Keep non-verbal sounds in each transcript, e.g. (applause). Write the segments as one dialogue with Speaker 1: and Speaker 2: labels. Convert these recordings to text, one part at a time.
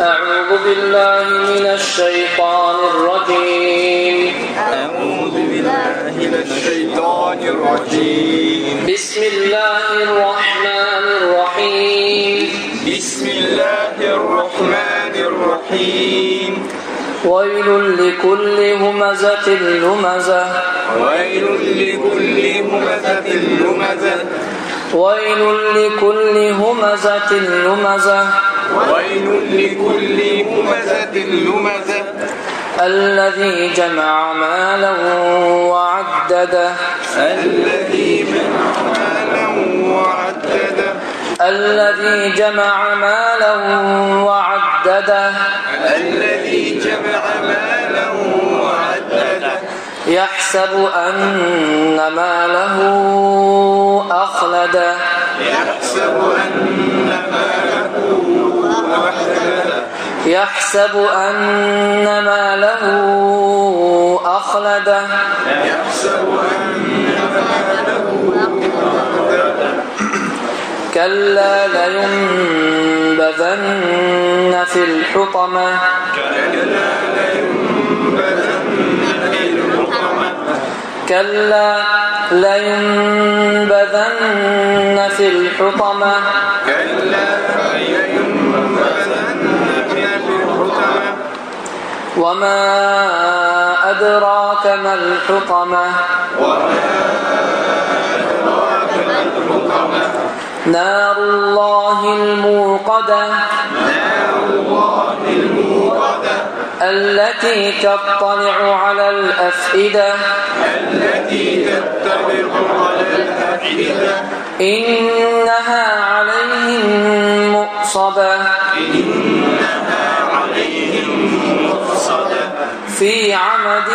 Speaker 1: أعوذ بالله من الشيطان الرجيم.
Speaker 2: أعوذ بالله من الشيطان الرجيم.
Speaker 1: بسم الله الرحمن الرحيم.
Speaker 2: بسم الله الرحمن الرحيم.
Speaker 1: ويل لكل همزة لمزة.
Speaker 2: ويل لكل همزة لمزة.
Speaker 1: ويل لكل همزة لمزة.
Speaker 2: ويل لكل همزة لمزة.
Speaker 1: الذي جمع مالا وعدده.
Speaker 2: الذي جمع مالا وعدده.
Speaker 1: الذي جمع مالا وعدده.
Speaker 2: الذي جمع مالا وعدده.
Speaker 1: يحسب أن ماله أخلده.
Speaker 2: يحسب أن
Speaker 1: يحسب أن ماله أخلده.
Speaker 2: يحسب أن ماله
Speaker 1: كلا لينبذن في الحطمة. كلا لينبذن في الحطمة.
Speaker 2: كلا لينبذن في الحطمة
Speaker 1: وما أدراك ما الحطمة نار الله الموقدة التي تطلع على الأفئدة
Speaker 2: التي تتبع على الأفئدة
Speaker 1: إنها عليهم مؤصدة
Speaker 2: عليهم
Speaker 1: في عمد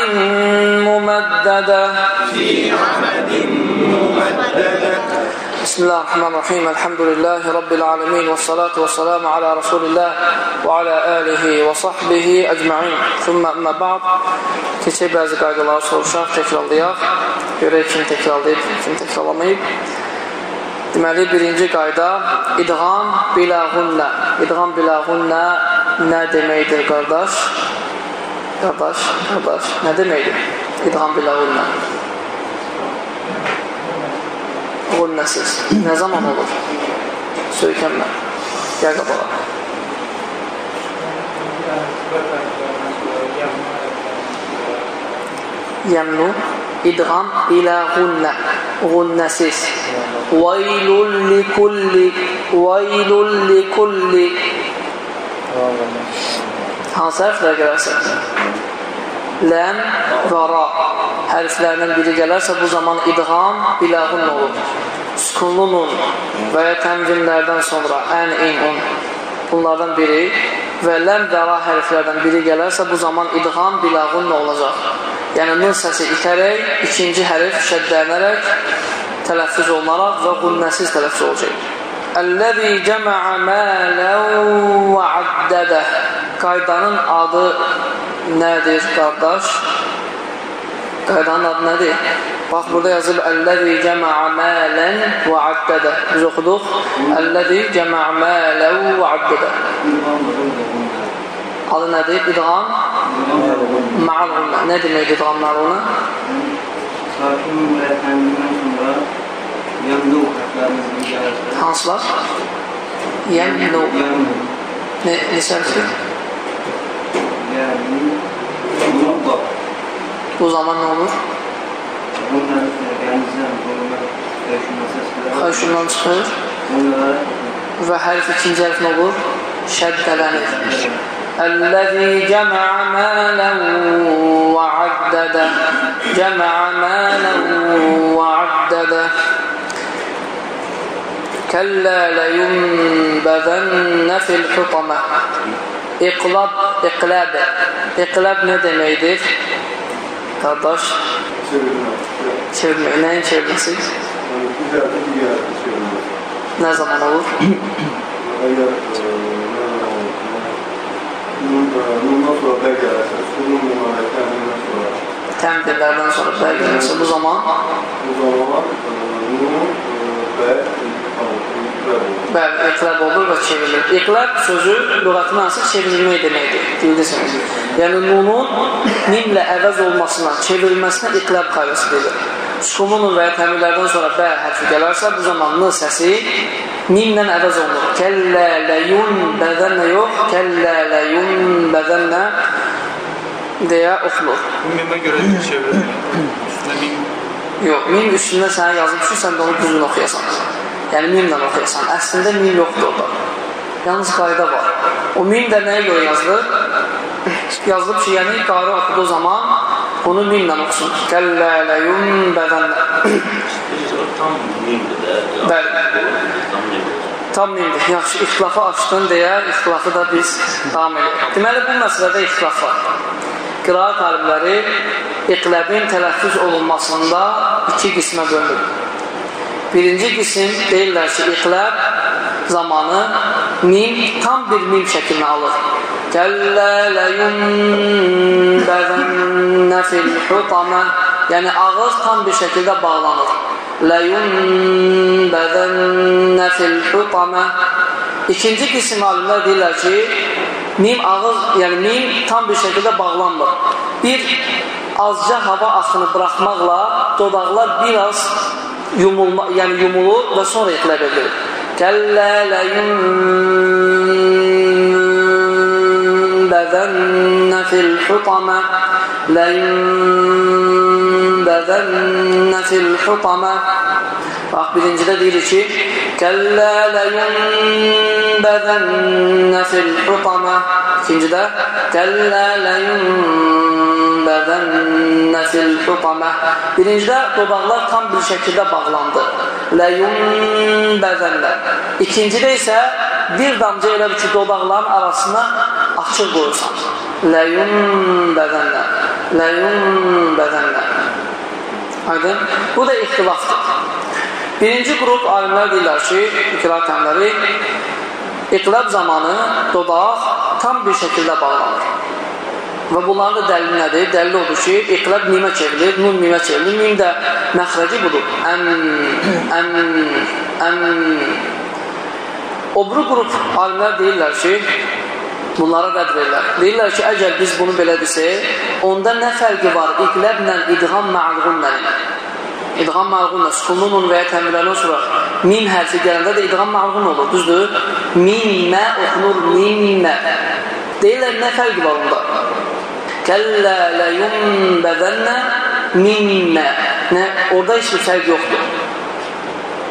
Speaker 1: ممددة
Speaker 2: في عمد ممددة
Speaker 1: بسم الله الرحمن الرحيم الحمد لله رب العالمين والصلاة والسلام على رسول الله وعلى آله وصحبه أجمعين ثم أما بعد keçək bəzi qaydaları soruşaq, təkrarlayaq. Görək kim təkrarlayıb, kim təkrarlamayıb. Deməli, birinci qayda idğam biləğunnə. İdğam biləğunnə nə deməkdir, qardaş? Qardaş, qardaş, nə deməkdir? İdğam biləğunnə. Qunnəsiz. Nə zaman olur? Söykənmə. Gəl qabağa. Yəmnu idğam ilə qunnə. Qunnəsiz. Vaylul likulli Vaylul likulli Hansı hərflər gələrsə? Ləm və ra hərflərindən biri gələrsə bu zaman idğam bilağun olur. Sükunlu nun və ya tənvinlərdən sonra ən, in, un bunlardan biri və ləm və ra hərflərdən biri gələrsə bu zaman idğam bilağun olacaq. Yəni nun səsi itərək, ikinci hərf şəddələnərək tələffüz olunaraq və qunnəsiz tələffüz olacaq. Əl-ləzi cəməə mələn və addədə Qaydanın adı nədir, qardaş? Qaydanın adı nədir? Bax, burada yazıb Əl-ləzi cəməə mələn və addədə Biz oxuduq Əl-ləzi cəməə mələn və addədə Adı nədir? İdğam Ma'luna. Nə demək idğam ma'luna?
Speaker 3: Sakin müləkkəbindən sonra yandı hərflərimizin gəlirsə,
Speaker 1: Hansılar? Yəmnu.
Speaker 3: yandı,
Speaker 1: Ne?
Speaker 3: Yolda,
Speaker 1: Bu zaman nə olur?
Speaker 3: bunlar
Speaker 1: Xəşundan çıxır və hərf ikinci hərf nə olur? Şəddələnir. Əl-ləzi cəməə mələn və addədə Cəməə mələn və addədə Kəllə ləyunbəzənnə fil xutamə İqlab, iqləb İqləb nə deməkdir? Qardaş, çevirmək, nəyin çevirməsi? Nə zaman olur?
Speaker 4: Bundan sonra da gəlirsə, sunum mübarəkəndən sonra
Speaker 1: Təmdirlərdən sonra bəy gəlirsə bu zaman
Speaker 4: bu zaman nun və
Speaker 1: iqləb olur və çevrilir. İqləb sözü lüğətin hansı çevrilmək deməkdir. Bildiniz. Yəni nunun mimlə əvəz olmasına, çevrilməsinə iqləb qaydası deyilir. Sukunun və ya təmirlərdən sonra bə hərfi gələrsə, bu zaman n səsi mimlə əvəz olunur. Kəllə ləyun bədənnə yox, kəllə ləyun bədənnə deyə oxunur.
Speaker 5: Mimə görə çevrilir. Üstünə mim
Speaker 1: Yox, mim üstündə sənə ki, sən də onu düzgün oxuyasan. Yəni mimlə oxuyasan. Əslində mim yoxdur orada. Yalnız qayda var. O mim də nəyə görə yazılır? (laughs) Yazılıb ki, yəni qarı oxuduğu zaman bunu mimlə oxusun. Kəllələyun bədənlə.
Speaker 6: Tam mimdir də.
Speaker 1: Bəli.
Speaker 6: Tam mimdir.
Speaker 1: Yaxşı, ixtilafı açdın deyə ixtilafı da biz davam edirik. Deməli, bu məsələdə ixtilaf var. Qiraat alimləri iqləbin tələffüz olunmasında iki qismə bölünür. Birinci qism deyirlər ki, iqləb zamanı mim tam bir mim şəklini alır. Kəllə ləyunbəzənnə fil xutamə Yəni, ağız tam bir şəkildə bağlanır. Ləyunbəzənnə fil xutamə İkinci qism alimlər deyirlər ki, mim ağız, yəni mim tam bir şəkildə bağlanmır. Bir azca hava axını buraxmaqla dodaqlar biraz yumulma, yəni yumulur və sonra iqləb edilir. Kəllə ləyunbəzənnə fil xutamə ləyunbəzənnə fil xutamə Bax, birincidə deyirik ki, Kəllə ləyunbəzənnə fil xutamə İkincidə, Kəllə ləyunbəzənnə fil xutamə Birincidə dodaqlar tam bir şəkildə bağlandı. Ləyunbəzənnə İkincidə isə bir damcı elə bir ki, dodaqların arasına açıq qoyursan. Ləyunbəzənnə Ləyunbəzənnə Aydın? Bu da ixtilafdır. Birinci qrup alimlər deyirlər ki, iqrar təmləri, iqləb zamanı dodaq tam bir şəkildə bağlanır. Və bunların da dəlili nədir? Dəlil odur ki, iqləb mimə çevrilir, nun mimə çevrilir. Mim də məxrəci budur. Əm, əm, əm. O biri qrup alimlər deyirlər ki, bunlara rədd verirlər. Deyirlər ki, əgər biz bunu belə desək, onda nə fərqi var iqləblə idğam mə'lğunlə? İdğam mə'lğunlə, sukununun və ya təmirlərdən sonra mim hərfi gələndə də idğam mə'lğun olur, düzdür? Mimmə oxunur, mimmə. Deyirlər, nə fərqi var onda? Kəllə ləyunbəzənnə mimmə. Nə? Orada heç bir fərq yoxdur.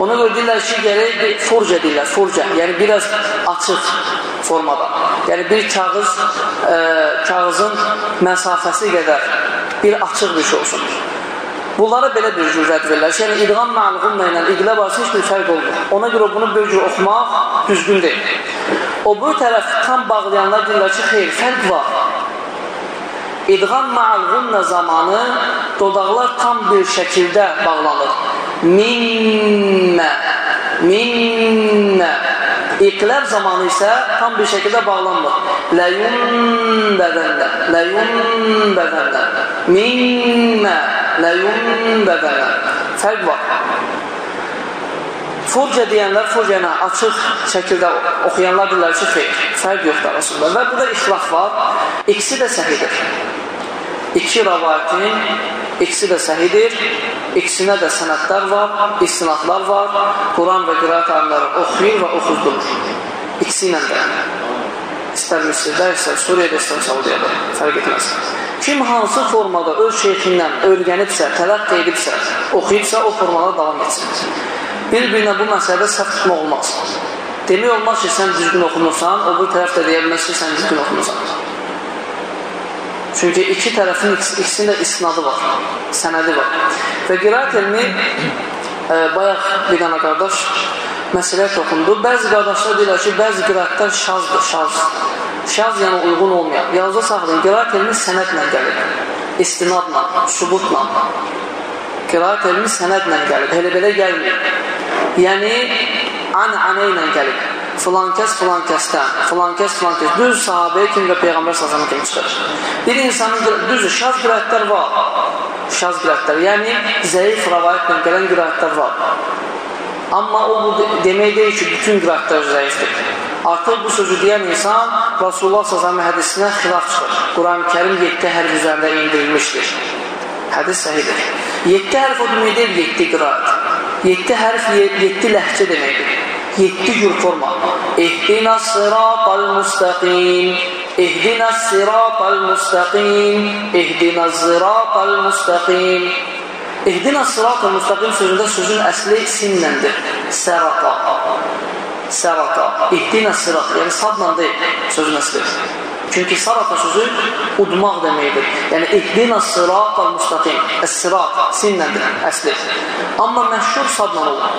Speaker 1: Ona görə deyirlər ki, gərək bir forca deyirlər, forca, yəni biraz açıq formada. Yəni bir kağız, e, kağızın məsafəsi qədər bir açıq bir şey olsun. Bunlara belə bir cür rədd verirlər. Yəni, idğam məluğunla ilə iqlə varsa heç bir fərq olmur. Ona görə bunu bir cür oxumaq düzgün deyil. O bu tərəf tam bağlayanlar deyirlər ki, xeyr, fərq var. İdğam məluğunla zamanı dodaqlar tam bir şəkildə bağlanır. Mimmə, mimmə. İqləb zamanı isə tam bir şəkildə bağlanmır. Ləyun bədənlə, ləyun bədənlə, mimmə, ləyun bədənlə. Fərq var. Furca deyənlər, furca ilə açıq şəkildə oxuyanlar deyirlər ki, xeyr, fərq yoxdur arasında. Və burada ixtilaf var. İkisi də səhidir. İki rəvayətin ikisi də səhidir. İkisinə də sənədlər var, istinadlar var. Quran və qiraat alimləri oxuyur və oxuzdurur. İkisi ilə də. İstər Misirdə, istər Suriyada, istər Saudiyada. Fərq etməz. Kim hansı formada öz şeyxindən öyrənibsə, tələq edibsə, oxuyubsa, o formada davam etsin. Bir-birinə bu məsələdə səhv tutmaq olmaz. Demək olmaz ki, sən düzgün oxunursan, o bu tərəf də deyə bilməz ki, sən düzgün oxunursan. Çünki iki tərəfin ikisinin də isnadı var, sənədi var. Və qiraat elmi, e, bayaq bir dənə qardaş məsələ toxundu. Bəzi qardaşlar deyirlər ki, bəzi qiraatlar şazdır, şaz. Şaz yəni uyğun olmayan. Yazda saxlayın, qiraat elmi sənədlə gəlir. İstinadla, sübutla. Qiraat elmi sənədlə gəlir, elə-belə gəlmir. Yəni, an-anə ilə gəlir. Filan kəs filan kəsdən, filan kəs filan kəs. Düz sahabəyə kimi və Peyğəmbər sallallahu kimi çıxır. Bir insanın düz şaz qiraətlər var. Şaz qiraətlər, yəni zəif rəvayətlə gələn qiraətlər var. Amma o bu demək deyil ki, bütün qiraətlər zəifdir. Artıq bu sözü deyən insan Rasulullah s.ə.v hədisinə xilaf çıxır. Quran-ı Kerim 7 hərf üzərində indirilmişdir. Hədis səhidir. 7 hərf o demək deyil, 7 qiraət. 7 hərf 7 ləhcə deməkdir. 7 cür forma. İhdina sıratal müstəqim. İhdina sıratal müstəqim. İhdina sıratal müstəqim. İhdina sıratal müstəqim sözündə sözün əsli sinləndir. Sərata. Sərata. İhdina sırat. Yəni sadla deyil sözün əsli. Çünki sarata sözü udmaq deməkdir. Yəni, ihdina sıratal müstəqim. Əs-sırat, sinləndir, əsli. Amma məşhur sadla olur.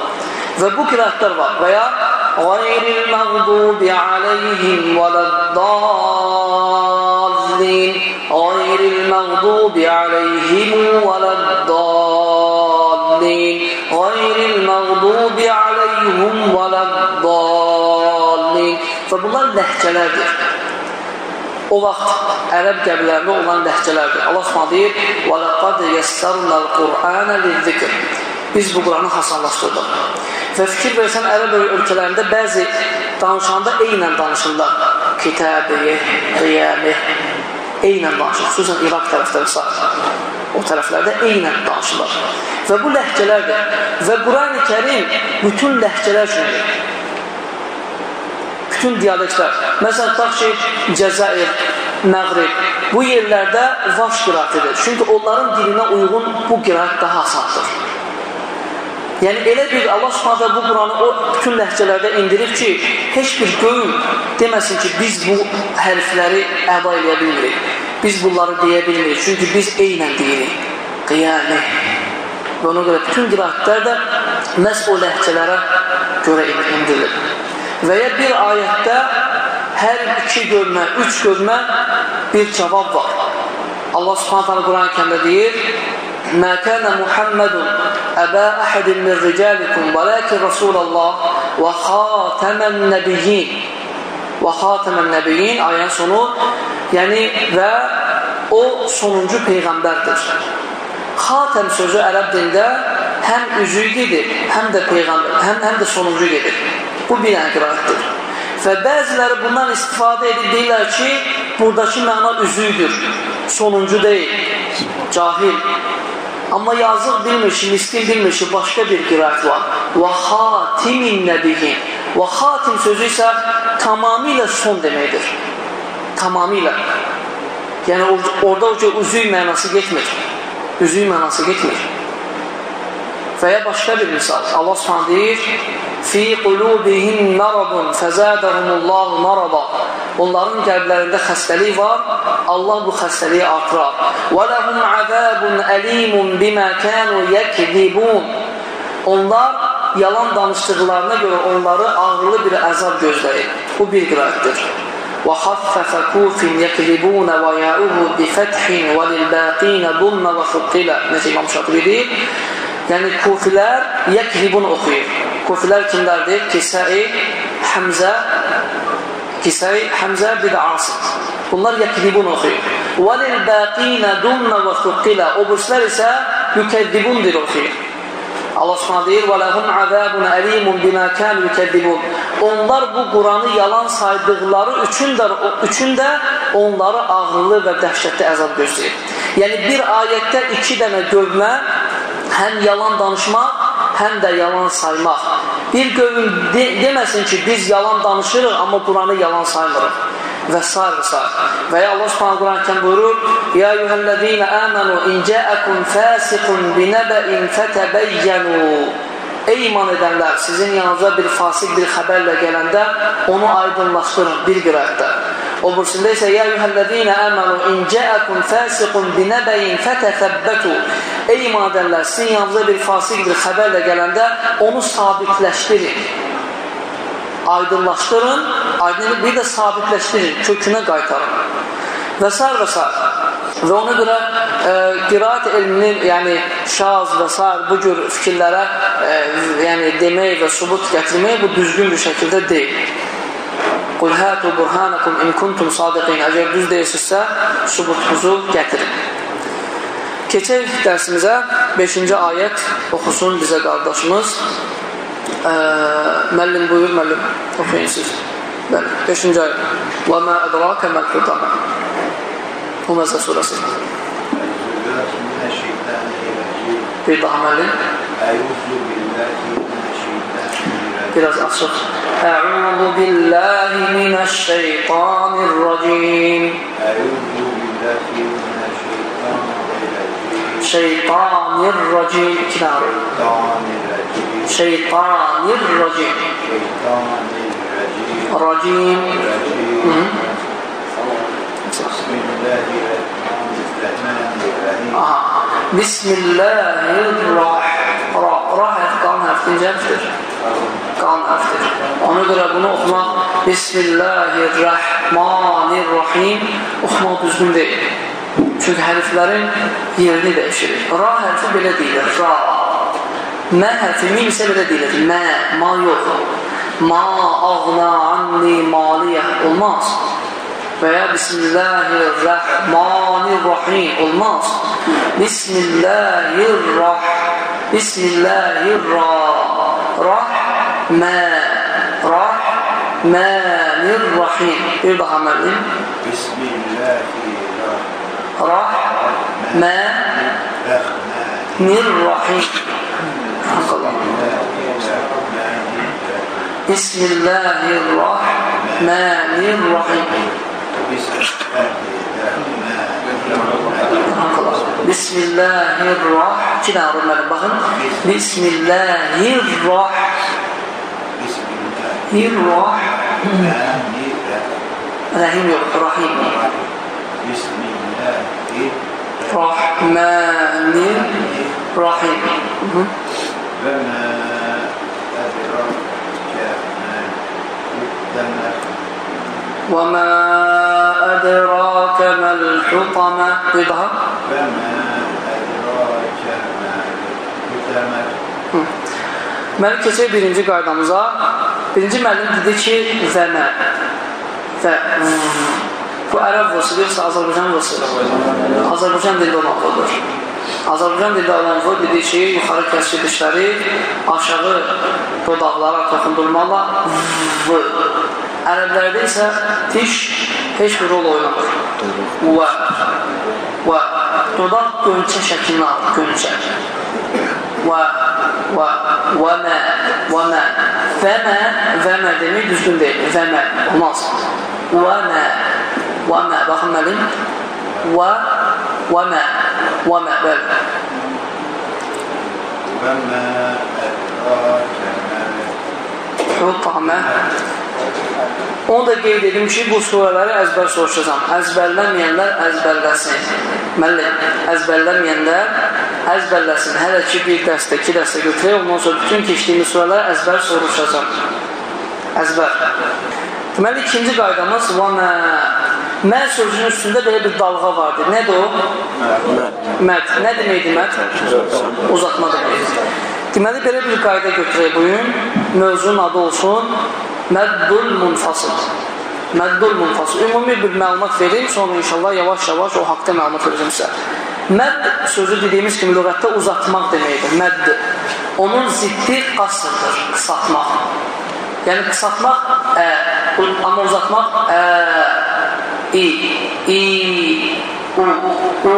Speaker 1: Və bu qiraətlər var. Və ya Qayril məğdubi aleyhim vələddallin Qayril məğdubi aleyhim vələddallin Qayril məğdubi aleyhim vələddallin Və bunlar ləhcələrdir. O vaxt ərəb qəbilərində olan ləhcələrdir. Allah Subhanahu deyir: "Və laqad yəssarnal Qur'ana liz-zikr." Biz bu Quranı hasanlaşdırdıq. Və fikir versən ərəb ölkələrində bəzi danışanda eynən danışırlar. Kitabı, qiyamı eynən danışır. Xüsusən İraq tərəfləri sağ. O tərəflərdə eynən danışırlar. Və bu ləhcələrdir. Və Quran-ı Kərim bütün ləhcələr üçündür bütün dialektlər. Məsələn, tutaq ki, Cəzair, Məğrib, bu yerlərdə vaş qiratidir. Çünki onların dilinə uyğun bu qirat daha asandır. Yəni, elə bir Allah subhanətə bu Quranı o bütün ləhcələrdə indirib ki, heç bir göyün deməsin ki, biz bu hərfləri əda edə bilmirik. Biz bunları deyə bilmirik. Çünki biz eynən deyirik. Qiyami. Və ona görə bütün qiraatlər də məhz o ləhcələrə görə indirilir. Və ya bir ayətdə hər iki görmə, üç görmə bir cavab var. Allah subhanətə Quran-ı kəmdə deyir, Mə kənə Muhammedun əbə əhədin min ricalikum və ləkin Rasulallah və xatəmən nəbiyyin və xatəmən nəbiyyin ayən sonu yəni və o sonuncu peyğəmbərdir. Xatəm sözü ərəb dində həm üzüy gedir, həm də peyğəmbər, həm, həm də sonuncu gedir. Bu bir dənə qiraətdir. Və bəziləri bundan istifadə edib deyirlər ki, buradakı məna üzüydür, sonuncu deyil, cahil. Amma yazıq bilmir ki, miskin bilmir ki, başqa bir qiraət var. Və xatimin nəbiyin. Və xatim sözü isə tamamilə son deməkdir. Tamamilə. Yəni orada o üzüy mənası getmir. Üzüy mənası getmir. Və ya başqa bir misal. Allah Subhanahu deyir: "Fi qulubihim maradun fazadahumullahu marada." Onların qəlblərində xəstəlik var. Allah bu xəstəliyi artırar. "Və lahum azabun alimun bima kanu yakzibun." Onlar yalan danışdıqlarına görə onları ağırlı bir əzab gözləyir. Bu bir qiraətdir. وخفف كوف يكذبون وياؤه بفتح وللباقين ضم وثقل Necə İmam Şatibi deyir? Yəni kufilər yəkzibun oxuyur. Kufilər kimlərdir? Kisai, Həmzə, Kisai, Həmzə, bir də Asım. Bunlar yəkzibun oxuyur. وَلِلْبَاقِينَ دُمَّ وَثُقِّلَ O burslar isə yükəddibundir oxuyur. Allah Subhanahu deyir: "Və ləhum azabun alimun bima kanu yukadzibun." Onlar bu Quranı yalan saydıqları üçün də üçün də onları ağırlı və dəhşətli əzab gözləyir. Yəni bir ayətdə 2 dənə görmə həm yalan danışmaq, həm də yalan saymaq. Bir qövüm de deməsin ki, biz yalan danışırıq, amma Quranı yalan saymırıq və s. və. Və ya Allah Subhanahu Quran-ı buyurur: "Ya eyyuhellezina amanu in ja'akum fasiqun binaba'in fatabayyanu" Ey iman edənlər, sizin yanınıza bir fasik bir xəbərlə gələndə onu aydınlaşdırın bir qiraətdə. O bursunda isə ya eyyuhellezina amanu in ja'akum fasiqun binaba'in fatathabbatu Ey iman edənlər, sizin yanınıza bir fasik bir xəbərlə gələndə onu sabitləşdirin aydınlaşdırın, aydınlığı bir də sabitləşdirin, kökünə qaytarın. Və s. və s. Və ona görə e, qiraat elminin, yəni şaz və s. bu cür fikirlərə e, yəni demək və subut gətirmək bu düzgün bir şəkildə deyil. Qul hətu burhanakum in kuntum sadiqin. Əgər düz deyilsizsə, subutunuzu gətirin. Keçək dərsimizə 5-ci ayət oxusun bizə qardaşımız. Ə, məllim buyur, məllim, oxuyun siz. Bəli, 5-ci ayət. Və mə ədraka məl xutamə.
Speaker 7: Bu məzə surası.
Speaker 1: Bir daha
Speaker 7: məllim. Əyyuzu billahi
Speaker 1: biraz açıq. Əuzu billahi minəşşeytanirracim.
Speaker 7: Əuzu billahi minəşşeytanirracim. الشيطان الرجيم. كتاب
Speaker 1: شيطان
Speaker 7: الرجيم. رجيم بسم الله الرحمن الرحيم.
Speaker 1: بسم الله الرحمن راح هتقعنا هتنجم قام أفتر Ona bunu okumak Bismillahirrahmanirrahim okumak. Çünki hərflərin yerini dəyişirir. Ra hərfi belə deyilir, ra. Mə hərfi min isə belə deyilir, mə, ma yox. Ma, ağna, anni, maliyə olmaz. Və ya Bismillahirrahmanirrahim olmaz. Bismillahirrah, Bismillahirrah, rah, mə, rah,
Speaker 7: mənirrahim. Bir
Speaker 1: daha mənim. Bismillahirrahmanirrahim. رحمة من رحيم. بسم الله الرحمن الرحيم. بسم الله الرحمن تنارم البغل
Speaker 7: بسم الله
Speaker 1: الرحمن الرحمن الرحيم
Speaker 7: رحيم. بسم الله رحمن رحيم لما
Speaker 1: وما أدراك ما الحطمة رضها
Speaker 7: وما أدراك ما الحطمة
Speaker 1: Məlik keçir birinci qaydamıza. Birinci müəllim dedi ki, və mə. Və, ərəb vursu yoxsa Azərbaycan vursu? Azərbaycan dildə olan vurdur. Azərbaycan dildə olan vur dedi ki, yuxarı kəsri dişləri aşağı dodaqlara toxundurmaqla v. Ərəblərdə isə diş heç bir rol oynamır. Və. Və. Dodaq gönçə şəklini alır, gönçə. Və. Və. Və mə. Və mə. Və mə. Və mə demək düzgün deyil. Və mə. Olmaz. Və mə. Və mə. Baxın mənim. Və. Və mə. Və mə. Bəli.
Speaker 7: وما أدراك ما
Speaker 1: Hütamə. Onu da qeyd edim ki, bu surələri əzbər soruşacam. Əzbərləməyənlər əzbərləsin. Müəllim, əzbərləməyənlər əzbərləsin. Hələ ki, bir dəstə, iki dəstə götürək, ondan sonra bütün keçdiyimiz surələri əzbər soruşacam. Əzbər. Deməli, ikinci qaydamız vəmə. Mə sözünün üstündə belə bir dalğa vardır. Nədir o? Məd. Nə deməkdir məd? Uzatma deməkdir. Deməli, belə bir qayda götürək bugün. Mövzunun adı olsun Məddul munfasıl. Məddul munfasıl. Ümumi bir məlumat verim, sonra inşallah yavaş-yavaş o haqda məlumat verəcəm sizə. Mədd sözü dediyimiz kimi lüğətdə uzatmaq deməkdir. Mədd. Onun ziddi qasırdır, qısaltmaq. Yəni qısaltmaq ə, amma uzatmaq ə, i, i, u, u.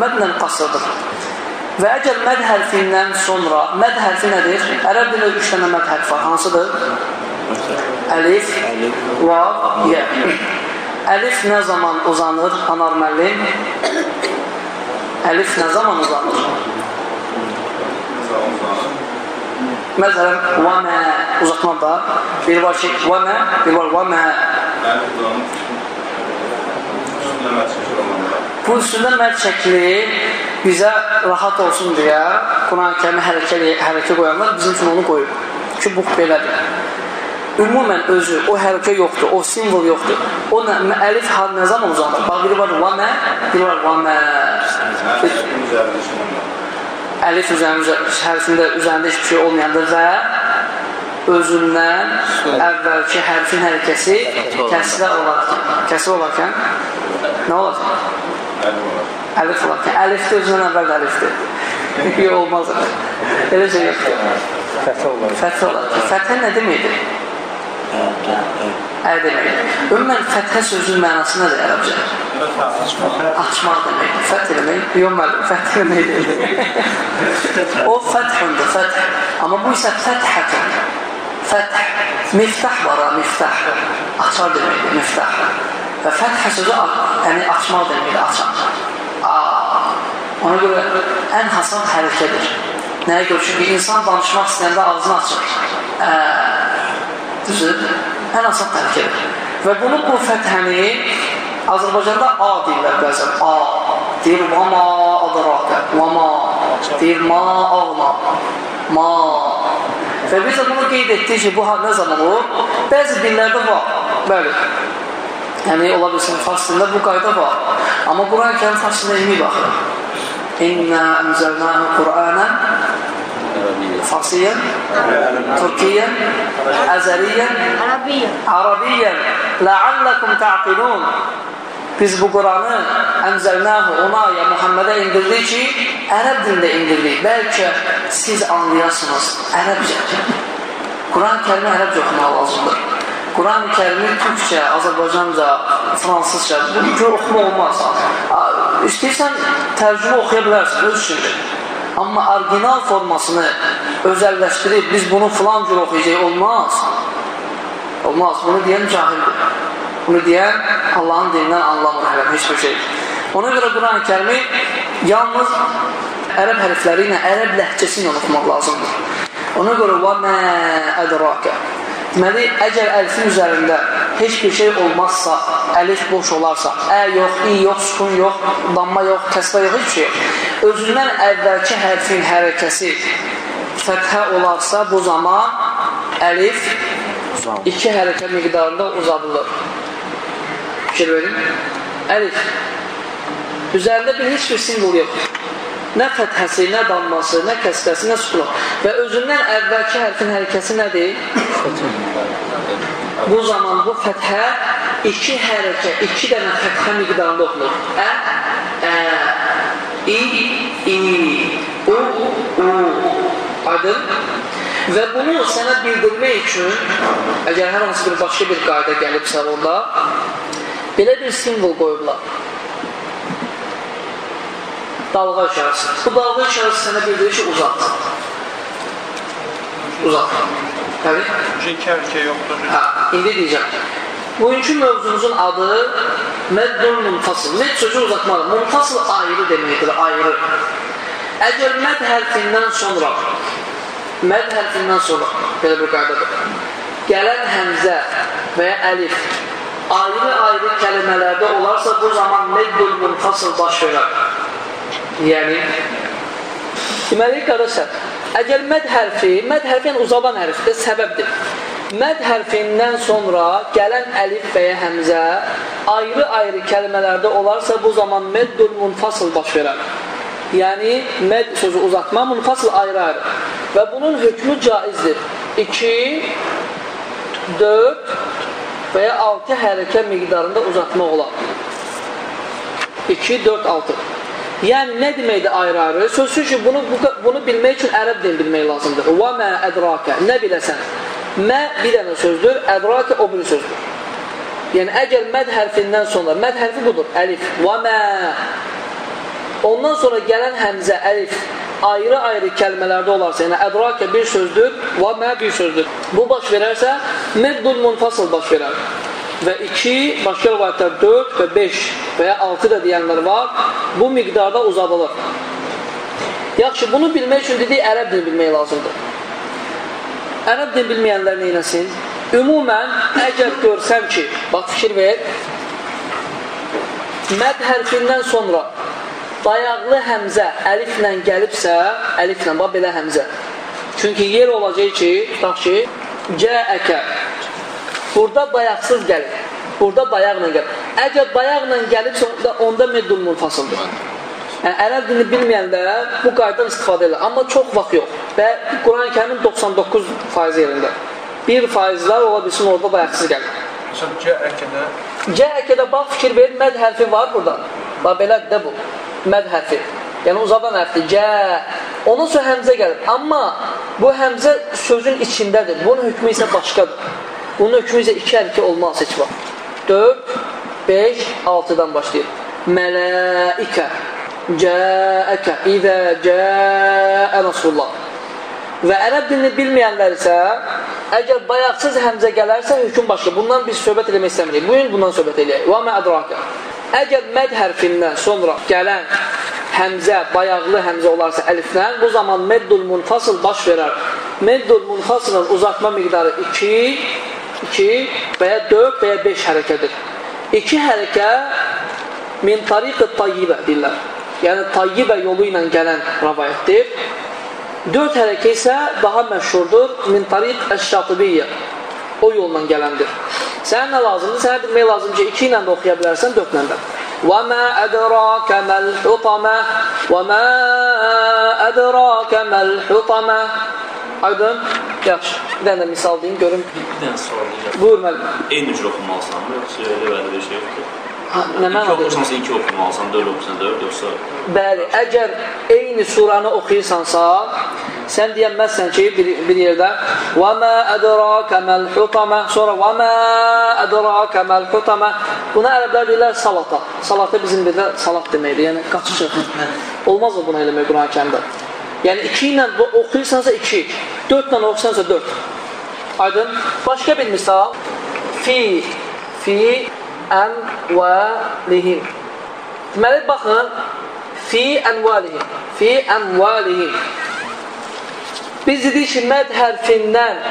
Speaker 1: Mədlə qasırdır. Və əgər məd hərfindən sonra, məd hərfi nədir? Ərəb dilində üç dənə məd hərfi var. Hansıdır? Əlif, vav, yə. Əlif nə zaman uzanır, anar müəllim? Əlif nə zaman uzanır? Məsələn, və mə uzatma da. Bir var ki, və mə, bir var və mə. Bu üstündə məd şəkli bizə rahat olsun deyə Quran-ı kərimi hərəkə, hərəkə qoyanlar bizim üçün onu qoyub. Ki, bu belədir. Ümumən özü, o hərəkə yoxdur, o simvol yoxdur. O nə, əlif har nə zaman uzanır? Bax, biri var və mə, biri var və mə. Əlif üzərində, hərfində üzərində heç bir şey olmayanda və özündən əvvəlki hərfin hərəkəsi kəsrə olarkən, kəsrə olarkən nə olacaq? Əlif olarkən. Əlif də özündən əvvəl əlifdir. Yox, olmaz. Elə şey yoxdur.
Speaker 8: Fəthə olar.
Speaker 1: Fəthə olar. Fəthə nə deməkdir? Ə deməkdir. Ümumən fəthə sözünün mənası nədir ərəbcə? Açmaq deməkdir. Fəth (laughs) demək, yox müəllim, fəth deməkdir. o fəthundur, fəth. Amma bu isə fəthətun. Fəth. Miftah var ha, miftah. Açar deməkdir, miftah. Və fəthə sözü yəni açmaq deməkdir, açar. Aa, ona görə ən hasan hərəkədir. Nəyə görə? Çünki insan danışmaq istəyəndə ağzını açır. Ə, düzdür? Ən asan hərəkədir. Və bunu bu fəthəni Azərbaycanda A deyirlər bəzən. A. Deyir, və ma adraqə. Və ma. Deyir, ma ağna. Ma. Və biz bunu qeyd etdik ki, bu nə zaman olur? Bəzi dillərdə var. Bəli. Yəni, ola bilsin, farsında bu qayda var. Amma Quran-ı Kerim farsında ilmi baxır. İnna əmzəlnəhu Qur'anən Farsiyən, Türkiyən, Əzəriyən,
Speaker 9: Arabiyyə.
Speaker 1: Arabiyən, Ləalləkum təqilun. Biz bu Quranı əmzəlnəhu ona ya Muhammedə indirdik ki, ərəb dilində indirdik. Bəlkə siz anlayasınız ərəbcə. Quran-ı kərimi ərəbcə oxumaq lazımdır. Quran-ı kərimi türkçə, Azərbaycanca, fransızca, bu cür oxuma olmaz. İstəyirsən tərcümə oxuya bilərsən, öz üçündür. Amma orijinal formasını özəlləşdirib, biz bunu filan cür oxuyacaq, olmaz. Olmaz, bunu deyən cahildir. Bunu deyən Allahın dinindən anlamır hələm, heç bir şey. Ona görə Quran-ı kərimi yalnız ərəb hərfləri ilə, ərəb ləhcəsi ilə oxumaq lazımdır. Ona görə və mə ədrakə. Deməli, əgər əlfin üzərində heç bir şey olmazsa, əlif boş olarsa, ə yox, i yox, sukun yox, damma yox, kəsbə yox, heç şey özündən əvvəlki hərfin hərəkəsi fəthə olarsa, bu zaman əlif iki hərəkə miqdarında uzadılır. Fikir verin. Əlif. Üzərində bir heç bir simvol yoxdur. Nə fəthəsi, nə damması, nə kəsrəsi, nə sukunu. Və özündən əvvəlki hərfin hərəkəsi nədir? Bu zaman bu fəthə iki hərəkə, iki dənə fəthə miqdarında oxunur. Ə, ə, i, i, u, u. Aydın? Və bunu sənə bildirmək üçün, əgər hər hansı bir başqa bir qayda gəlibsə orada, belə bir simvol qoyublar dalğa işarəsi. Bu dalğa işarəsi sənə bildirir ki, uzat. Uzat. Təbii?
Speaker 5: İki erkeği yoktur.
Speaker 1: Hə, indi deyəcəm. Bugünkü mövzumuzun adı məddun munfasıl. Mədd sözü uzatmalı. Munfasıl ayrı deməkdir, ayrı. Əgər məd hərfindən sonra, məd hərfindən sonra, belə bir qaydadır, gələn həmzə və ya əlif ayrı-ayrı kəlimələrdə olarsa, bu zaman məddul munfasıl baş verər. Yəni, deməli, qardaşlar, əgər məd hərfi, məd hərfi yəni uzadan hərfdir, səbəbdir. Məd hərfindən sonra gələn əlif və ya həmzə ayrı-ayrı kəlmələrdə olarsa, bu zaman məddül munfasıl baş verər. Yəni, məd sözü uzatma, munfasıl ayrı-ayrı. Və bunun hökmü caizdir. 2, 4 və ya 6 hərəkə miqdarında uzatmaq olar. 2, 4, 6. Yəni, nə deməkdir ayrı-ayrı? Sözsüz ki, bunu, bunu bilmək üçün ərəb dilini bilmək lazımdır. Və mə ədrakə, nə biləsən? Mə bir dənə sözdür, ədrakə o bir sözdür. Yəni, əgər məd hərfindən sonra, məd hərfi budur, əlif, və mə. Ondan sonra gələn həmzə, əlif, ayrı-ayrı kəlmələrdə olarsa, yəni ədrakə bir sözdür, və mə bir sözdür. Bu baş verərsə, məddul munfasıl baş verər və 2, başqa rivayətlər 4 və 5 və ya 6 da deyənlər var, bu miqdarda uzadılır. Yaxşı, bunu bilmək üçün dedik, ərəb dil bilmək lazımdır. Ərəb dil bilməyənlər neynəsin? Ümumən, əgər görsəm ki, bax, fikir ver, məd hərfindən sonra dayaqlı həmzə əliflə gəlibsə, əliflə, bax, belə həmzə. Çünki yer olacaq ki, tutaq ki, cəəkə, Burada dayaqsız gəlir. Burada dayaqla gəlir. Əgər dayaqla gəlibsə, onda, onda meddul munfasıldır. Yəni, ərəb dilini bilməyənlər bu qaydan istifadə edir. Amma çox vaxt yox. Və Quran-ı kərimin 99% yerində. 1%lər ola bilsin, orada dayaqsız gəlir.
Speaker 5: Məsələn, C əkədə
Speaker 1: C əkədə bax, fikir verin, məd hərfi var burada. Bax, belədir də bu. Məd hərfi. Yəni, uzadan hərfi. C. Ondan sonra həmzə gəlir. Amma Bu həmzə sözün içindədir. Bunun hökmü isə başqadır. Bunun hökmü isə iki hərəkə olmaz heç vaxt. 4, 5, 6-dan başlayır. Mələikə, cəəkə, İzə cəə Rasulullah. Və ərəb dilini bilməyənlər isə əgər bayaqsız həmzə gələrsə hökm başqa. Bundan biz söhbət eləmək istəmirik. Bu gün bundan söhbət eləyək. Və mə ədrakə. Əgər məd hərfindən sonra gələn həmzə, bayaqlı həmzə olarsa əlifdən, bu zaman meddul munfasıl baş verər. Meddul munfasılın uzatma miqdarı 2, 2 və ya 4 və ya 5 hərəkədir. İki hərəkə min tariqi tayyibə deyirlər. Yəni tayyibə yolu ilə gələn rəvayətdir. Dörd hərəkə isə daha məşhurdur. Min tariq əş-şatibiyyə. O yolla gələndir. Sənə nə lazımdır? Sənə bilmək lazımdır ki, 2 ilə də oxuya bilərsən, 4 ilə də. Və mə ədraka məl-hutamə və mə ədraka məl-hutamə Aydın? Yaxşı. Bir dənə də misal deyim, görüm.
Speaker 6: Bir dənə sual deyəcəm.
Speaker 1: Buyur müəllim.
Speaker 6: Eyni cür oxumalısan mı, yoxsa elə belə bir şey yoxdur?
Speaker 1: Ha, Nə
Speaker 6: İki
Speaker 1: mənadır?
Speaker 6: oxursansa iki oxumalısan, dörd oxursan dörd, yoxsa
Speaker 1: Bəli, əgər eyni suranı oxuyursansa, sən deyəməzsən ki, bir, bir yerdə وَمَا أَدْرَاكَ مَا الْحُطَمَةِ sonra وَمَا أَدْرَاكَ مَا الْحُطَمَةِ Buna ərəblər deyirlər salata. Salata bizim birdə salat deməkdir, yəni qaçışıq. Olmaz mı buna eləmək Quran-ı kərimdə? Yəni 2 ilə oxuyursansa 2, 4 ilə oxuyursansa 4. Aydın? Başqa bir misal. Fi, fi əmvalihim. Deməli, baxın, fi əmvalihim, fi əmvalihim. Biz dedik ki, məd hərfindən,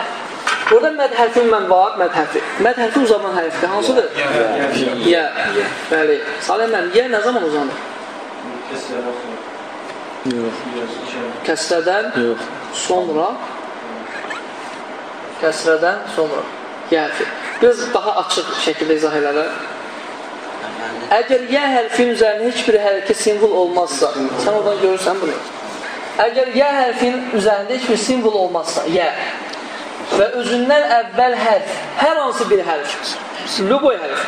Speaker 1: burada məd hərfi mən var, məd hərfi. Məd hərfi uzanan hərfdir, hansıdır? Yə. Bəli. Salih mən, yə nə zaman uzanır? Kəsrədən sonra kəsrədən sonra yə hərfi. Biz daha açıq şəkildə izah elələr. Əgər yə hərfin üzərində heç bir hərəkə simvol olmazsa, sən oradan görürsən bunu. Əgər yə hərfin üzərində heç bir simvol olmazsa, yə və özündən əvvəl hərf, hər hansı bir hərf, luboy hərf,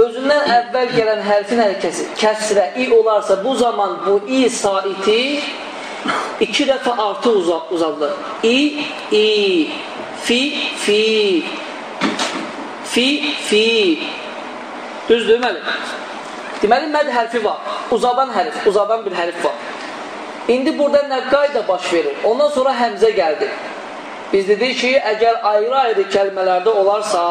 Speaker 1: özündən əvvəl gələn hərfin hərəkəsi kəsrə, i olarsa bu zaman bu i saiti iki dəfə artı uza uzadılır. İ, i, fi, fi, fi, fi. Düzdür, deməli. Deməli, məd hərfi var. Uzadan hərf, uzadan bir hərf var. İndi burada nə qayda baş verir? Ondan sonra həmzə gəldi. Biz dedik ki, əgər ayrı-ayrı kəlmələrdə olarsa,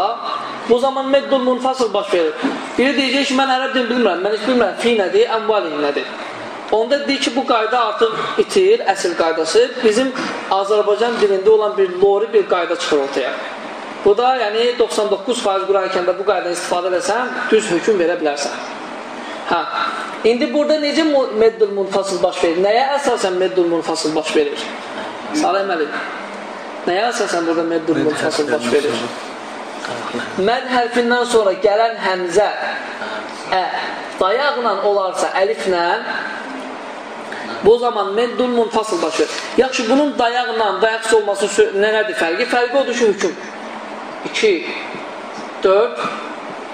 Speaker 1: bu zaman meddul munfasıl baş verir. Biri deyəcək ki, mən ərəb dilini bilmirəm, mən heç bilmirəm, fi nədir, əmvalin nədir? Onda deyir ki, bu qayda artıq itir, əsl qaydası. Bizim Azərbaycan dilində olan bir lori bir qayda çıxır ortaya. Bu da, yəni 99% Quran-ı kərimdə bu qaydadan istifadə eləsən, düz hökm verə bilərsən. Hə. İndi burada necə meddul munfasıl baş verir? Nəyə əsasən meddul munfasıl baş verir? Salih müəllim. Nəyə əsasən burada meddul munfasıl baş verir? Məd hərfindən sonra gələn həmzə ə, dayaqla olarsa əliflə bu zaman meddul munfasıl baş verir. Yaxşı, bunun dayaqla, dayaqsız olması sö- nə nədir fərqi? Fərqi odur ki, hökm. 2, 4,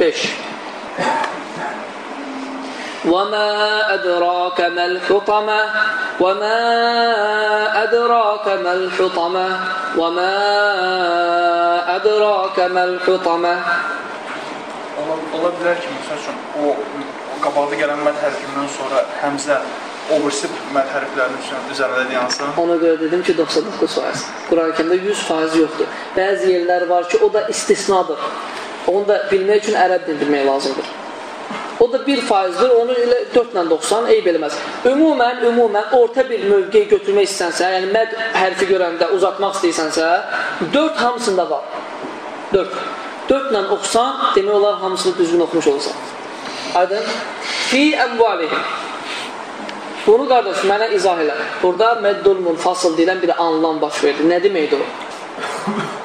Speaker 1: 5. وَمَا أَدْرَاكَ مَا الْحُطَمَةُ وَمَا أَدْرَاكَ مَا الْحُطَمَةُ وَمَا أَدْرَاكَ مَا الْحُطَمَةُ
Speaker 5: Ola, ola bilər ki, məsəl üçün, o, o qabaqda gələn məd hərfindən sonra həmzə o birisi məd hərflərinin üzərində, üzərində yansın.
Speaker 1: Ona görə dedim ki 99%. Quran-ı Kərimdə 100% yoxdur. Bəzi yerlər var ki, o da istisnadır. Onu da bilmək üçün ərəb dilini bilmək lazımdır. O da 1%dir, onu elə 4 ilə 90 eyb eləməz. Ümumən, ümumən orta bir mövqeyi götürmək istəsən, yəni məd hərfi görəndə uzatmaq istəyirsənsə, 4 hamısında var. 4. 4 ilə oxusan, demək olar hamısını düzgün oxumuş olursan. Aydın? Fi əmvalihim. Bunu qardaş mənə izah elə. Burada məddul munfasıl deyilən bir anlam baş verdi. Nə deməkdir o? (laughs)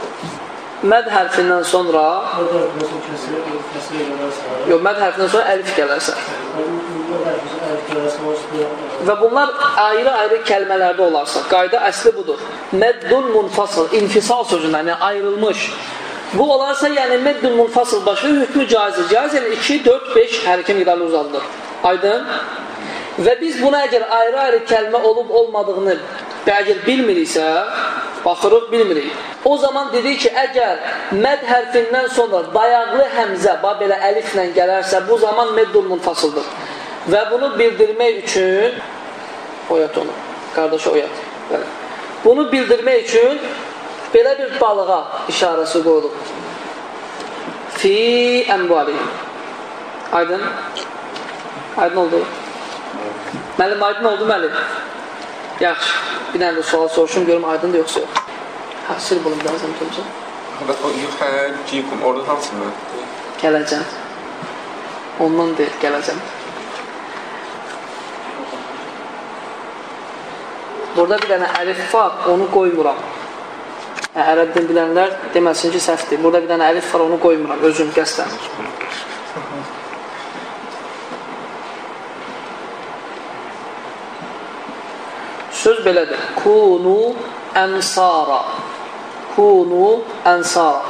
Speaker 1: Məd hərfindən sonra, yox, məd hərfindən sonra əlif gələrsə və bunlar ayrı-ayrı kəlmələrdə olarsa, qayda əsli budur. Məddul munfasıl, infisal sözündən, yəni ayrılmış. Bu olarsa, yəni məddul munfasıl başı hökmü caizdir. Caiz yəni 2, 4, 5 hərəkə miqdarı uzadılır. Aydın? Və biz buna əgər ayrı-ayrı kəlmə olub olmadığını əgər bilmiriksə, Baxırıq, bilmirik. O zaman dedik ki, əgər məd hərfindən sonra dayaqlı həmzə, belə əliflə gələrsə, bu zaman meddul munfasıldır. Və bunu bildirmək üçün oyat onu. Qardaşı oyat. Bəli. Bunu bildirmək üçün belə bir balığa işarəsi qoyulub. Fi əmvalihim. Aydın? Aydın oldu. Müəllim, aydın oldu müəllim. Yaxşı. Bir dənə də sual soruşum, görüm aydındır yoxsa yox. Hə, sil bunu biraz əmtəmsə.
Speaker 9: Yuhəcikum, orada hansı mı?
Speaker 1: Gələcəm. Ondan deyil, gələcəm. Burada bir dənə əlif var, onu qoymuram. Hə, ərəbdən bilənlər deməsin ki, səhvdir. Burada bir dənə əlif var, onu qoymuram, özüm qəsdən. Söz belədir. Kunu ənsara. Kunu ənsara.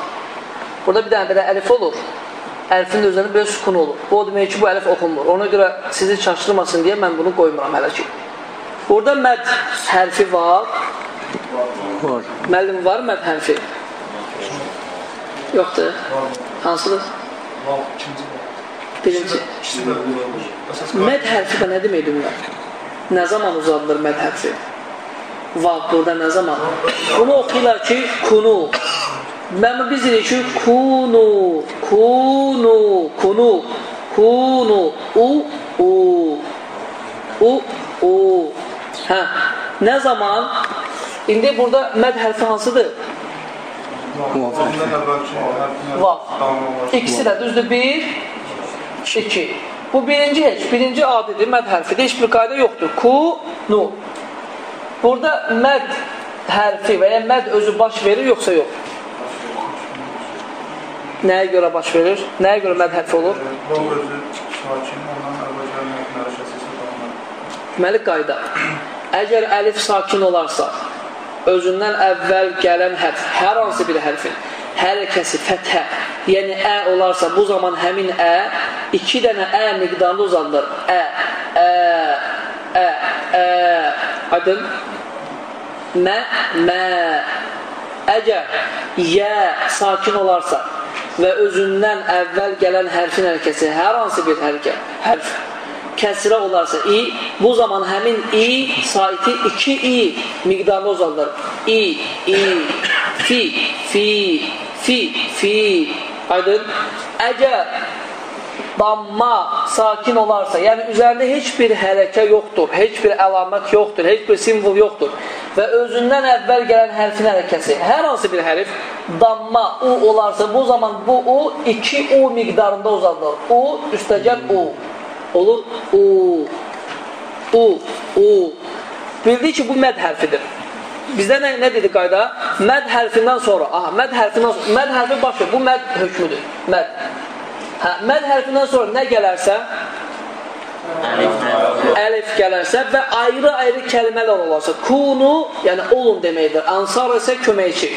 Speaker 1: Burada bir dənə belə əlif olur. Əlifin özünə belə sukun olur. Bu o demək ki, bu əlif oxunmur. Ona görə sizi çaşdırmasın deyə mən bunu qoymuram hələ ki. Burada məd hərfi var. Var. Müəllim var məd hərfi? Yoxdur. Hansıdır? Birinci. Məd hərfi də nə deməkdir bunlar? Nə zaman uzadılır məd hərfi? Vaxt burada nə zaman? Bunu oxuyurlar ki, kunu. Mən biz deyirik ki, kunu, kunu, kunu, kunu, u, u, u, u. Hə, nə zaman? İndi burada məd hərfi hansıdır? Vaxt. İkisi də düzdür, bir, iki. Bu birinci heç, birinci adidir, məd hərfidir, heç bir qayda yoxdur. Ku, nu. Burada məd hərfi və ya məd özü baş verir, yoxsa yox? Nəyə görə baş verir? Nəyə görə məd hərfi olur? Deməli, qayda. Əgər əlif sakin olarsa, özündən əvvəl gələn hərf, hər hansı bir hərfin hərəkəsi fəthə, yəni ə olarsa, bu zaman həmin ə iki dənə ə miqdarında uzandır. Ə, ə, ə, ə, aydın? Mə, mə. Əgər yə sakin olarsa və özündən əvvəl gələn hərfin hərəkəsi, hər hansı bir hərəkə, hərf, kəsrə olarsa i, bu zaman həmin i saiti iki i miqdarında uzandır. İ, i, fi, fi, fi, fi. Aydın? Əgər damma sakin olarsa, yəni üzərində heç bir hərəkə yoxdur, heç bir əlamət yoxdur, heç bir simvol yoxdur və özündən əvvəl gələn hərfin hərəkəsi, hər hansı bir hərif damma, u olarsa, bu zaman bu u iki u miqdarında uzanır. U, üstəgəl u. Olur u, u, u. Bildik ki, bu məd hərfidir. Bizdə nə, nə dedi qayda? Məd hərfindən sonra, aha, məd hərfindən sonra, məd hərfi başı, bu məd hökmüdür, məd. Hə, məd hərfindən sonra nə gələrsə, əlif gələrsə və ayrı-ayrı kəlmələr olarsa, kunu, yəni olun deməkdir, ansar isə köməkçi.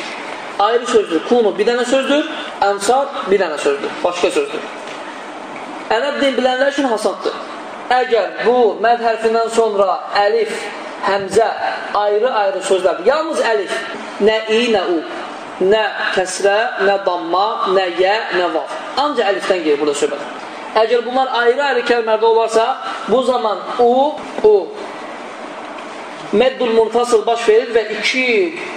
Speaker 1: Ayrı sözdür, kunu bir dənə sözdür, ansar bir dənə sözdür, başqa sözdür. Ərəb din bilənlər üçün hasaddır. Əgər bu məd hərfindən sonra əlif, həmzə ayrı-ayrı sözlərdir, yalnız əlif, nə i, nə u, nə kəsrə, nə damma, nə yə, nə vav. Ancaq əlifdən gelir burada söhbət. Əgər bunlar ayrı-ayrı kəlmədə olarsa, bu zaman u, u meddul munfasıl baş verir və 2,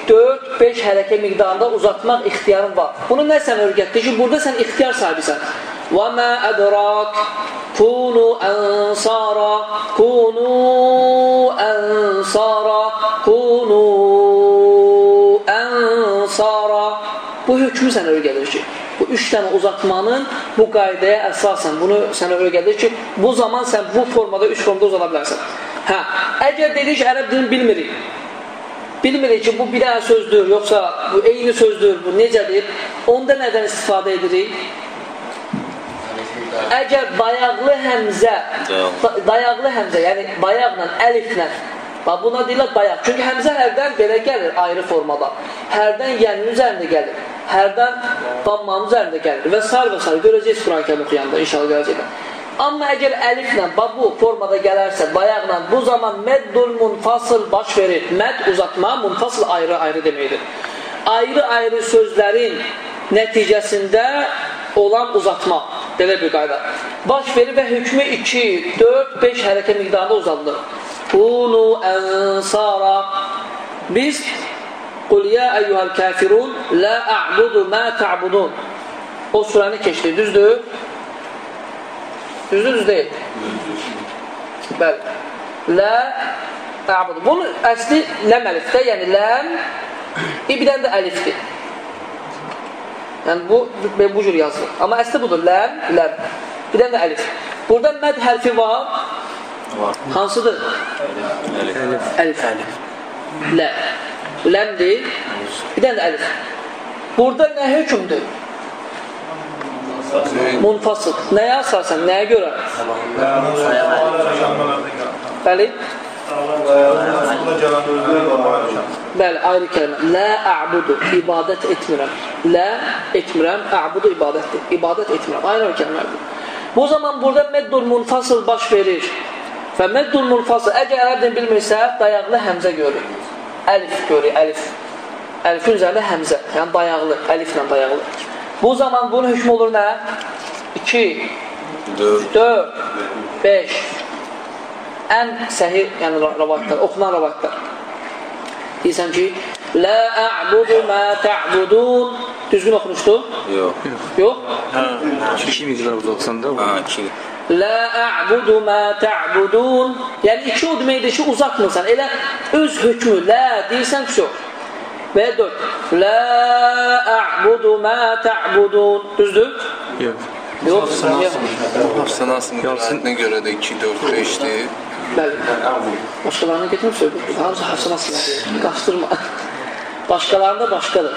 Speaker 1: 4, 5 hərəkə miqdarında uzatmaq ixtiyarın var. Bunu nə sən örgətdir ki, burada sən ixtiyar sahibisən. وَمَا أَدْرَاكَ كُونُوا أَنْصَارًا كُونُوا أَنْصَارًا كُونُوا أَنْصَارًا Bu hökmü sənə öyrədir ki, bu üç dənə uzatmanın bu qaydaya əsasən bunu sənə öyrədir ki, bu zaman sən bu formada, üç formada uzana bilərsən. Hə, əgər dedik ki, ərəb dilini bilmirik, bilmirik ki, bu bir dənə sözdür, yoxsa bu eyni sözdür, bu necədir, onda nədən istifadə edirik? Əgər dayaqlı həmzə, dayaqlı həmzə, yəni dayaqla, əliflə, bax buna deyirlər dayaq. Çünki həmzə hərdən belə gəlir ayrı formada. Hərdən yənin üzərində gəlir. Hərdən dammanın üzərində gəlir. Və sar və sar görəcəyiz Quran kəmi oxuyanda, inşallah görəcəklər. Amma əgər əliflə, bax bu formada gələrsə, dayaqla, bu zaman məddul munfasıl baş verir. Məd uzatma, munfasıl ayrı-ayrı deməkdir. ayrı-ayrı sözlərin nəticəsində olan uzatma. Belə bir qayda. Baş verir və hükmü 2, 4, 5 hərəkə miqdarında uzadılır. Kunu ənsara Biz Qul ya eyyuhel kafirun la a'budu ma ta'budun O surəni keçdi, düzdür? Düzdür, düz deyil. Bəli. La a'budu. Bunun əsli ləm əlifdə, yəni ləm ibdən də əlifdir. Yəni bu, bu cür yazılır. Amma əsli budur, ləm, ləm. Bir də əlif. Burada məd hərfi var. Var. Hansıdır? Əlif. Əlif. Əlif. Lə. Ləmdir. Bir də əlif. Burada nə hökmdür? Munfasıl. Nəyə əsasən? Nəyə görə? Bəli. Bəli, ayrı kəlmə. Lə ə'budu, ibadət etmirəm. Lə etmirəm, ə'budu ibadətdir. İbadət etmirəm. Ayrı kəlmədir. Bu zaman burada meddul munfasıl baş verir. Və meddul munfasıl, əgər ərəbdən bilmirsə, dayaqlı həmzə görür. Əlif görür, əlif. Əlifin üzərində həmzə, yəni dayaqlı, əliflə dayaqlı. Bu zaman bunun hökmü olur nə? 2, 4, 5, ən səhih, yəni rəvayətlər, oxunan rəvayətlər. Deyirsən ki, Lə ə'budu mə tə'budun Düzgün oxumuşdu?
Speaker 9: Yox.
Speaker 1: Yox?
Speaker 9: Hə, 2 miqdar uzatsanda Hə, 2.
Speaker 1: Lə ə'budu mə tə'budun Yəni iki o deməkdir ki, uzatmırsan. Elə öz hökmü, lə deyirsən ki, yox. Və dörd. Lə ə'budu mə tə'budun Düzdür?
Speaker 9: Yox.
Speaker 1: Yox, yox.
Speaker 9: Hafsanasının qiraətinə görə də 2, 4, 5-dir.
Speaker 1: Bəli. Başqalarına getmir söhbət. Hamısı hafsa nasıl Qaçdırma. Başqalarında başqadır.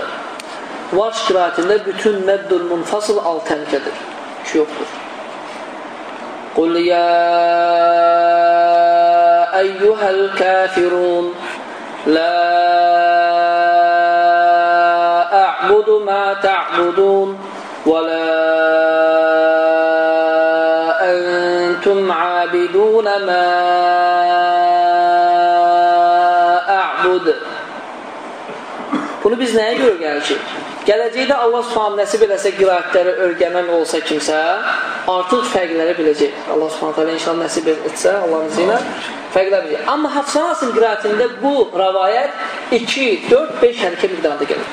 Speaker 1: Varş qiraətində bütün məddül munfasıl alt tənkədir. Ki yoxdur. Qul ya əyyuhəl kafirun la a'budu ma ta'budun və عابدون ما أعبد Bunu biz nəyə görə gəlirik? Gələcəkdə Allah subhanə nəsib eləsə qiraətləri örgənən olsa kimsə, artıq fərqləri biləcək. Allah subhanə tələ inşallah nəsib etsə, Allahın izi ilə fərqlər biləcək. Amma Hafsan Asım qiraətində bu rəvayət 2, 4, 5 hərəkə miqdarında gəlir.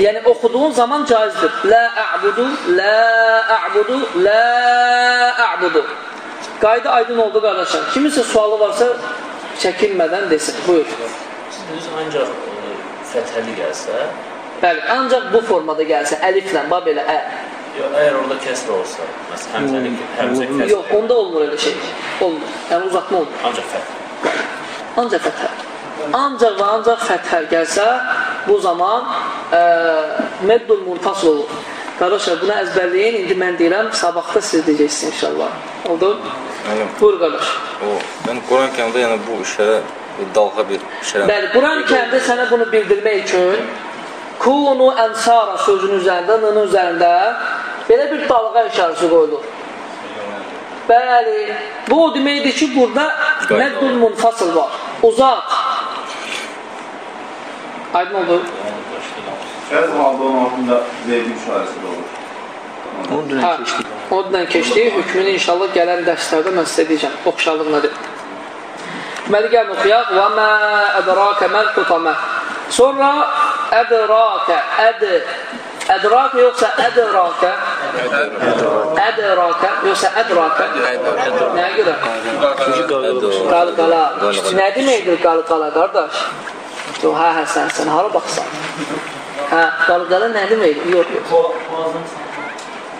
Speaker 1: Yəni oxuduğun zaman caizdir. La a'budu, la a'budu, la a'budu. Qayda aydın oldu qardaşlar. Kiminsə sualı varsa çəkinmədən desin. Buyur.
Speaker 6: Düz ancaq fəthəli gəlsə,
Speaker 1: Bəli, ancaq bu formada gəlsə, əliflə, ba belə, ə.
Speaker 6: yox, əgər orada kəsr olsa, məsələn, həmzəli, həmzə kəsr.
Speaker 1: Yox, onda olmur elə şey. Olmur. Yəni uzatma olmur.
Speaker 6: Ancaq fəth.
Speaker 1: Ancaq fəthə. Ancaq və ancaq fəthə gəlsə, bu zaman ə, meddul munfasıl olur. Qardaşlar, bunu əzbərləyin. İndi mən deyirəm, sabahda siz deyəcəksiniz inşallah. Oldu?
Speaker 9: Müəllim,
Speaker 1: Buyur qardaş.
Speaker 9: o, yəni Quran kəmdə yəni bu işə dalğa bir işə.
Speaker 1: Bəli, Quran kəndi sənə bunu bildirmək üçün Kunu ənsara sözünün üzərində, nının üzərində belə bir dalğa işarəsi qoyulur. Bəli, bu o deməkdir ki, burada məddul munfasıl var. Uzaq. Aydın oldu.
Speaker 4: Bəzi halda onun altında vergi müşahirəsi də olur.
Speaker 7: Onu dünən keçdik.
Speaker 1: ondan keçdi. Hükmünü inşallah gələn dərslərdə mən sizə deyəcəm. Oxşarlıq nədir? Deməli, gəlin oxuyaq. Və mə ədrakə məl tutamə. Sonra ədrakə, əd, ədrakə yoxsa ədrakə, ədrakə yoxsa ədrakə. Nəyə görə? Qalqala. Nə deməkdir qalqala, qardaş? Hə, hə, sən, sən hara baxsan? Hə, qalqala nə deməkdir? Yox, yox.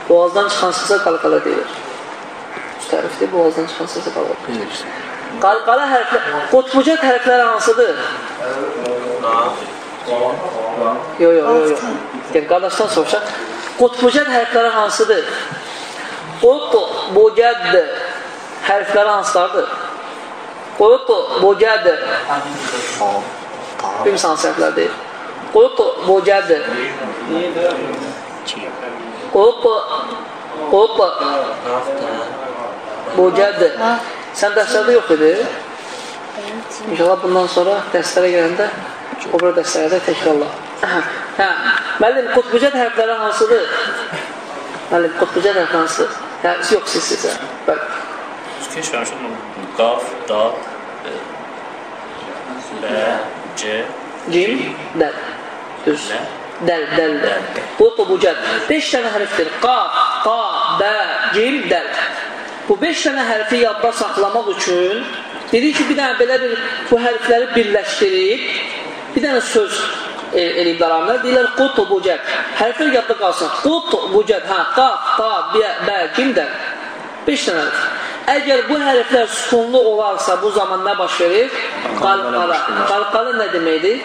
Speaker 1: Boğazdan çıxan səsə qalqala deyilir. Müstərifdir, boğazdan çıxan səsə qalqala deyilir. Qalqala hərflər, qutbucət hərfləri hansıdır? Yox, yox, yox, yox. Gəl, qardaşdan soruşaq. Qutbucət hərfləri hansıdır? Qut, bucəd hərfləri hansılardır? Qut, bucəd. Bilmirsən hansı hərflər deyil. Qut, bucəd. Qut, qut, bucəd. Sən dərslərdə yox idi? İnşallah bundan sonra dərslərə gələndə O bir dəstələrdə təkrarla. hə, müəllim, qutbucət hərfləri hansıdır? Müəllim, qutbucət hərfləri hansıdır? Hə, yox, siz sizə. Bəli.
Speaker 6: Keş vermişim qaf, dad, e, bə, c,
Speaker 1: Cim, dəl. Düz. Dəl, dəl, dəl. Qutbucət. 5 dənə hərfdir. Qaf, qa, bə, cim, dəl. Bu 5 dənə hərfi yadda saxlamaq üçün dedik ki, bir dənə belə bir bu hərfləri birləşdirib bir dənə söz e, eləyiblər amilər. Deyirlər qutbucət. Hərflər yadda qalsın. Qutbucət. Hə, qaf, qa, bə, bə, cim, dəl. 5 dənə hərf. Əgər bu hərflər sükunlu olarsa, bu zaman nə baş verir? Qalqala. Qalqala nə deməkdir?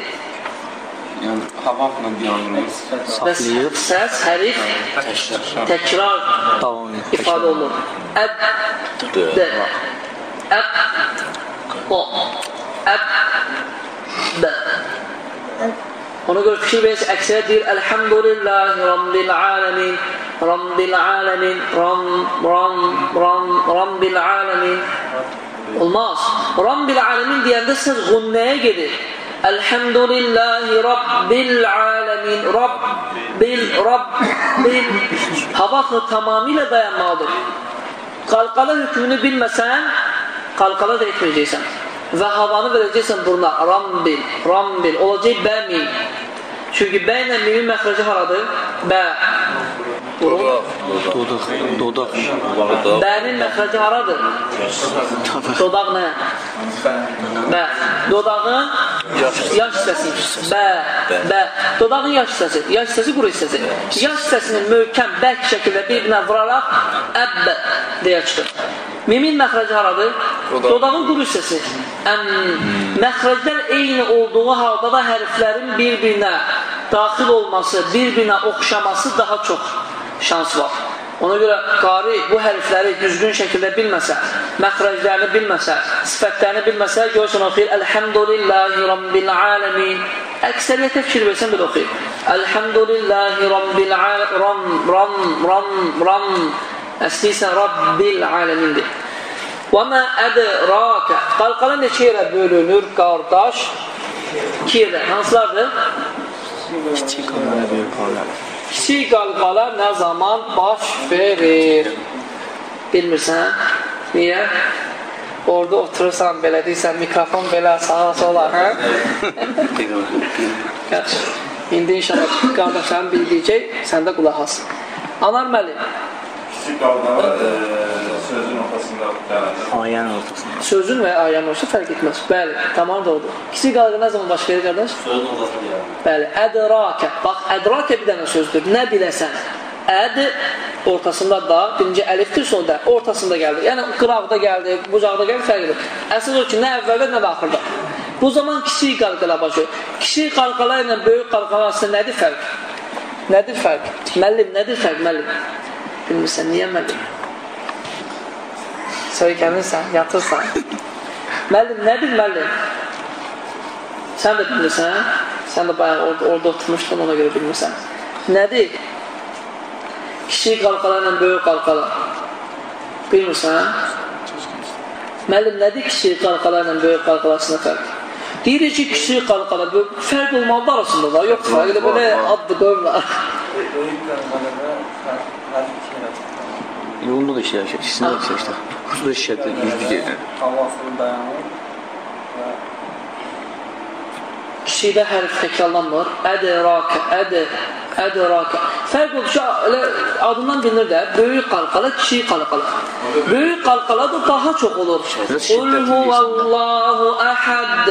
Speaker 10: Yəni havaqla dialoqumuz
Speaker 1: Bəs səs, hərif, təkrar
Speaker 9: Davam
Speaker 1: ifadə olunur. Əb, də, əb, o, əb, də. Ona görə fikir verirsiniz, əksərət deyir, Elhamdülillahi Rabbil aləmin, Rabbil aləmin, Ram, Ram, Ram, Rabbil aləmin. Olmaz. Rabbil aləmin deyəndə səs qunnəyə gedir. Elhamdülillahi Rabbil aləmin, Rabbil, Rabbil. Havaqla tamamilə dayanmalıdır. Qalqala hükmünü bilməsən, qalqala da etməyəcəksən. Və havanı verəcəksən buruna, Rambil, Rambil. Olacaq bə min. Çünki bə ilə mimin məxrəci haradır? Bə. Burun.
Speaker 9: Dodaq, dodaq.
Speaker 1: Bənin məxrəci haradır? Dodaq nə? Bə. Dodağın yaş hissəsi. Bə. Bə. Dodağın yaş hissəsi. Yaş hissəsi quru hissəsi. Yaş hissəsini möhkəm, bərk şəkildə bir-birinə vuraraq əbbə deyə çıxır. Mimin məxrəci haradır? Dodağın quru hissəsi. Əm, məxrəclər eyni olduğu halda da hərflərin bir-birinə daxil olması, bir-birinə oxşaması daha çox şans var. Ona görə qari bu hərfləri düzgün şəkildə bilməsə, məxrəclərini bilməsə, sifətlərini bilməsə, görsən oxuyur Elhamdülillahi Rabbil aləmin. Əksəriyyətə fikir versən bir oxuyur. Elhamdülillahi Rabbil aləmin. Ram, ram, ram, ram. Əsli isə Rabbil aləmindir. Və mə ədraka. Qalqala neçə yerə bölünür, qardaş? İki yerə. Hansılardır?
Speaker 9: Kiçik qanələ, böyük qanələ.
Speaker 1: Kiçik qalqala nə zaman baş verir? Bilmirsən? Niyə? Orada oturursan, belə deyirsən, mikrofon belə sağa sola, hə? Yaxşı. İndi inşallah qardaşların bildiyəcək, sən də qulaq as. Anar müəllim,
Speaker 7: Kiçik qalmalar e,
Speaker 9: Ayənin ortasında.
Speaker 1: sözün və ayənin olsa fərq etməz. Bəli, tamam doğrudur. Kiçik qalqa nə zaman baş verir, qardaş?
Speaker 6: sözün ortasında yaranır.
Speaker 1: Bəli, ədrakə. Bax, ədrakə bir dənə sözdür. Nə biləsən? Əd ortasında da, birinci əlifdir, sonra ortasında gəldi. Yəni, qıraqda gəldi, bucaqda gəldi, fərqdir. Əsas o ki, nə əvvəldə, nə də axırda. Bu zaman kiçik qalqala başlıyor. Kiçik qalqala ilə böyük qalqala arasında nədir fərq? Nədir fərq? Müəllim, nədir fərq, müəllim? Bilmirsən, niyə müəllim? Söykənirsən, yatırsan. müəllim, nədir müəllim? Sən də bilmirsən, sən də bayaq orada, orada oturmuşdun, ona görə bilmirsən. Nədir? Kiçik qalqalarla böyük qalqalar. Bilmirsən? Müəllim, nədir kiçik qalqalarla böyük qalqalasında fərq? Deyirik ki, kiçik qalqala, fərq olmalı arasında da, yoxdur, fərq elə belə adlı qoyurlar.
Speaker 3: Böyük qalqalada hərf iki yerə çıxır.
Speaker 9: Yolunda da işləyir, ikisində də işləyir. Kursda işləyir, yüzlü gedir.
Speaker 3: Havasını dayanır və
Speaker 1: Kiçikdə hərf təkrarlanmır. Ədrakə, əd, ədrakə. Fərq odur ki, elə adından bilinir də, böyük qalqala, kiçik qalqala. Böyük qalqala da daha çox olur. Qul huvallahu əhəd.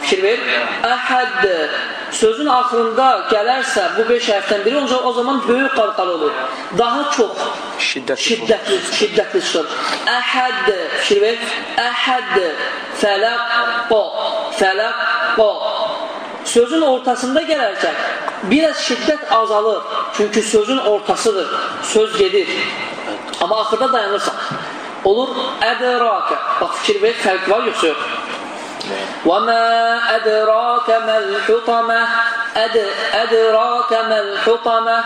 Speaker 1: Fikir ver. Əhəd. Sözün axırında gələrsə bu beş hərfdən biri, o o zaman böyük qalqala olur. Daha çox
Speaker 9: Şiddətli.
Speaker 1: şiddətli, şiddətli çıxır. Əhəd, fikir ver. Əhəd, fələq, fələq, sözün ortasında gələrsə biraz şiddət azalır. Çünki sözün ortasıdır. Söz gedir. Amma axırda dayanırsan. Olur ədrakə. Bax fikir ver, fərq var yoxsa yox. Və mə ədrakə məl-hutamə əd ədrakə məl-hutamə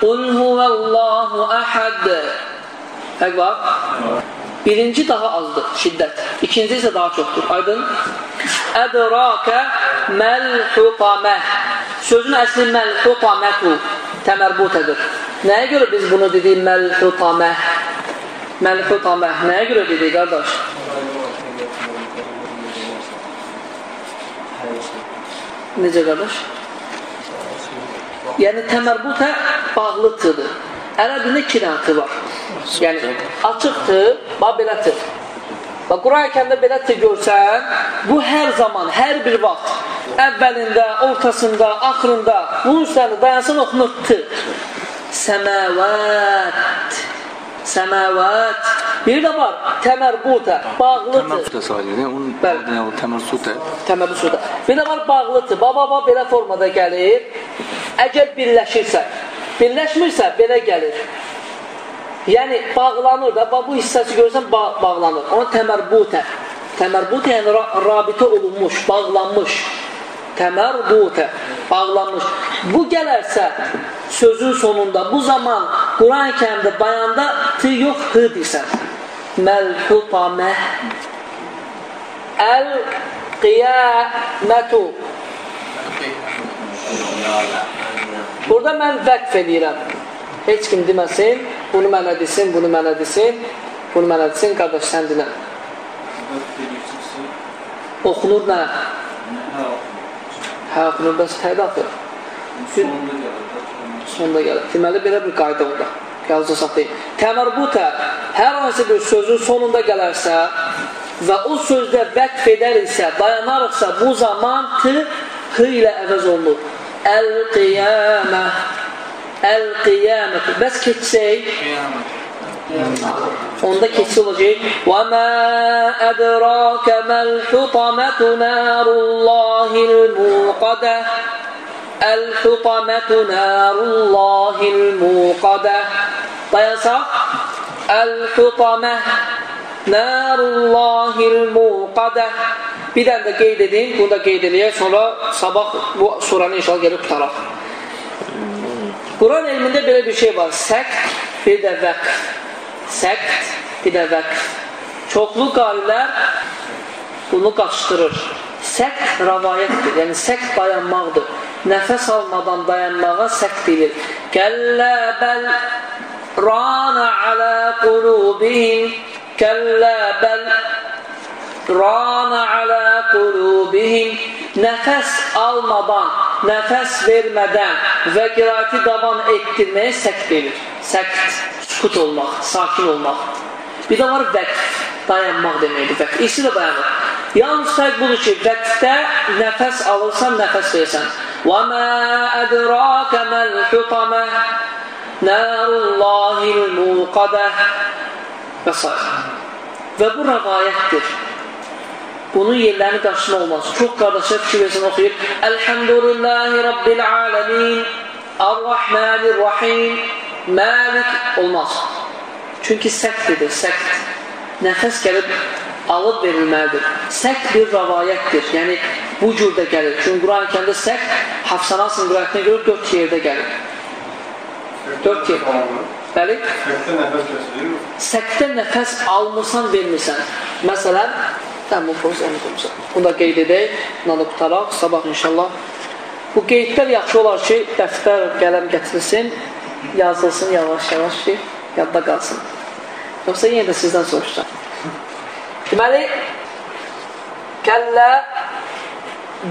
Speaker 1: qul huvəllahu əhəd. Fərq var? Birinci daha azdır şiddət. İkinci isə daha çoxdur. Aydın? Ədrakə Məl-hutamə. Sözün əsli məl-hutamətu təmərbutədir. Nəyə görə biz bunu dedik məl-hutamə? Məl-hutamə. Nəyə görə dedik, qardaş? Necə qardaş? Yəni təmərbutə bağlı tığdır. Ərəb dilində iki dənə tığ var. Yəni açıq tığ, bax belə tığ. Və Quran-ı kərimdə belə tığ görsən, bu hər zaman, hər bir vaxt əvvəlində, ortasında, axırında bunun üstərində dayansın oxunur tığ. Səməvət. Səməvət. Bir də var, təmərbutə, bağlıdır.
Speaker 9: Təmərsutə sayılır. Onun adını təmərsutə.
Speaker 1: Təməbbüsüdə. Bir də var bağlıdır. Baba baba belə formada gəlir. Əgər birləşirsə, birləşmirsə belə gəlir. Yəni bağlanır da, bu hissəsi görsən bağ bağlanır. Ona təmərbutə. Təmərbutə yəni ra rabitə olunmuş, bağlanmış. Təmərbutə, bağlanmış. Bu gələrsə sözün sonunda bu zaman Quran-ı Kərimdə bayanda t yox h deyirsən. Məlhutamə Əl-qiyamətu Burada mən vəqf edirəm. Heç kim deməsin, bunu mənə desin, bunu mənə desin, bunu mənə desin, qardaş sən dinə. Oxunur nə? Hə, oxunur, bəs tədə axır. Sonda gəlir. Deməli, belə bir qayda onda. Yazı satayım. Təmərbutə hər hansı bir sözün sonunda gələrsə və o sözdə vəqf edəriksə, dayanarıqsa bu zaman t, h ilə əvəz olunur. Əl-qiyamə Əl-qiyamə Bəs keçsək Onda keçsi olacaq Və mə ədrəkə məl-xutamətü nərullahil-muqadə Əl-xutamətü nərullahil-muqadə Dayansaq Əl-xutamə Nərullahil-muqadə Bir dənə də qeyd edin, bunu da qeyd edəyək, sonra sabah bu suranı inşallah gəlib tutaraq. Quran elmində belə bir şey var, səkt, bir də vəqf. Səkt, bir də vəqf. Çoxlu qarilər bunu qaçdırır. Səkt rəvayətdir, yəni səkt dayanmaqdır. Nəfəs almadan dayanmağa səkt deyilir. Kəllə bəl rana alə qulubihim Kəllə bəl rana alə qulubihim Nəfəs almadan, nəfəs vermədən və qirayəti davam etdirməyə səkt verir. Səkt, sükut olmaq, sakin olmaq. Bir də var vəqf, dayanmaq deməkdir. Vəqf, ikisi də dayanır. Yalnız fərq budur ki, vəqfdə nəfəs alırsan, nəfəs versən. وَمَا أَدْرَاكَ مَا الْحُطَمَةِ نَارُ اللَّهِ الْمُوقَدَةِ və s. Və bu rəvayətdir. Bunun yerlərini qarşısına olmaz. Çox qardaşlar fikir versin, oxuyur. Elhamdülillahi Rabbil alemin Ar-Rahmanir-Rahim Malik olmaz. Çünki səktidir, səkt. Nəfəs gəlib alıb verilməlidir. Səkt bir rəvayətdir. Yəni, bu cürdə gəlir. Çünki Quran-ı kəndə səkt Hafsanasın qirayətinə görə dörd yerdə gəlir. Dörd yer. Bəli?
Speaker 4: Səkdə nəfəs kəsilir.
Speaker 1: Səkdə nəfəs almırsan, vermirsən. Məsələn, Sən bu pozunu qurmuşsan. Bunu da qeyd edək, bunu da qutaraq, sabah inşallah. Bu qeydlər yaxşı olar ki, dəftər, qələm gətirilsin, yazılsın yavaş-yavaş ki, yadda qalsın. Yoxsa yenə də sizdən soruşacaq. Deməli, kəllə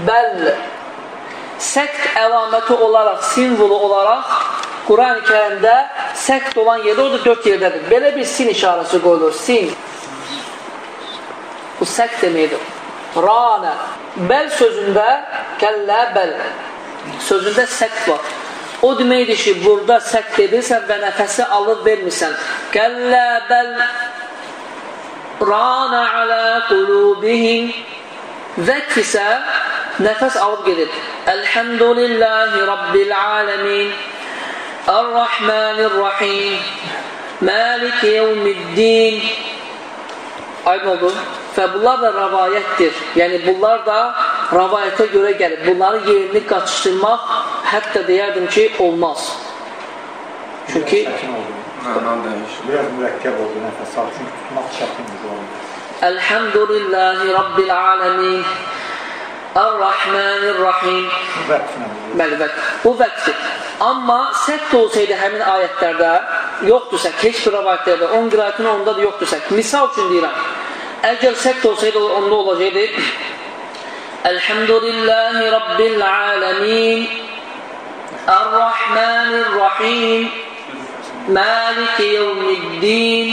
Speaker 1: bəl səkt əlaməti olaraq, simvolu olaraq Quran-ı kərimdə səkt olan yerdə, orada dörd yerdədir. Belə bir sin işarəsi qoyulur, sin. Bu səkt deməkdir. Ranə. Bəl sözündə, kəllə bəl. Sözündə səkt var. O deməkdir ki, burada səkt edirsən və nəfəsi alıb vermirsən. Kəllə bəl ranə alə qulubihim Vəqf isə nəfəs alıb gedir. Elhamdülillahi Rabbil aləmin Ar-Rahmanir-Rahim Malik yevmiddin Aydın oldu. Və bunlar da rəvayətdir. Yəni, bunlar da rəvayətə görə gəlir. Bunların yerini qaçışdırmaq hətta deyərdim ki, olmaz. Çünki
Speaker 10: Mənan dəyişir.
Speaker 3: Biraz mürəkkəb oldu nəfəs al, çünki tutmaq çətindir bu olmaz.
Speaker 1: Elhamdülillahi Rabbil aləmin Ar-Rahmanir-Rahim. Bəli, bəli. Bu vəqfdir. Amma səhv olsaydı həmin ayətlərdə yoxdursa, heç bir rəvayətlərdə, 10 qirayətin onda da yoxdursa, misal üçün deyirəm, əgər səhv olsaydı onda olacaqdı Elhamdülillahi Rabbil alemin Ar-Rahmanir-Rahim Maliki yevmiddin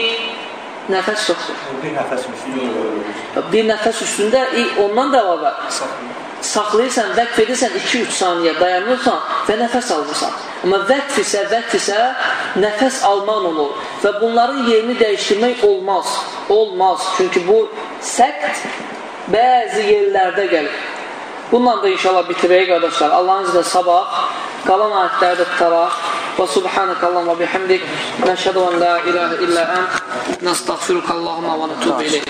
Speaker 1: Nəfəs yoxdur.
Speaker 3: Bir nəfəs üstündə.
Speaker 1: Bir nəfəs üstündə ondan da əlavə saxlayırsan, vəqf edirsən 2-3 saniyə dayanırsan və nəfəs alırsan. Amma vəqf isə, vəqf isə nəfəs alman olur və bunların yerini dəyişdirmək olmaz. Olmaz. Çünki bu səkt bəzi yerlərdə gəlir. Bununla da inşallah bitirək qardaşlar. Allahın iznilə sabah qalan ayətləri də tutaraq. Və subhanək Allahumma bihamdik. Nəşhədu ən la ilahə illə ən. Nəstəğfiruka Allahumma və nətubu iləyik.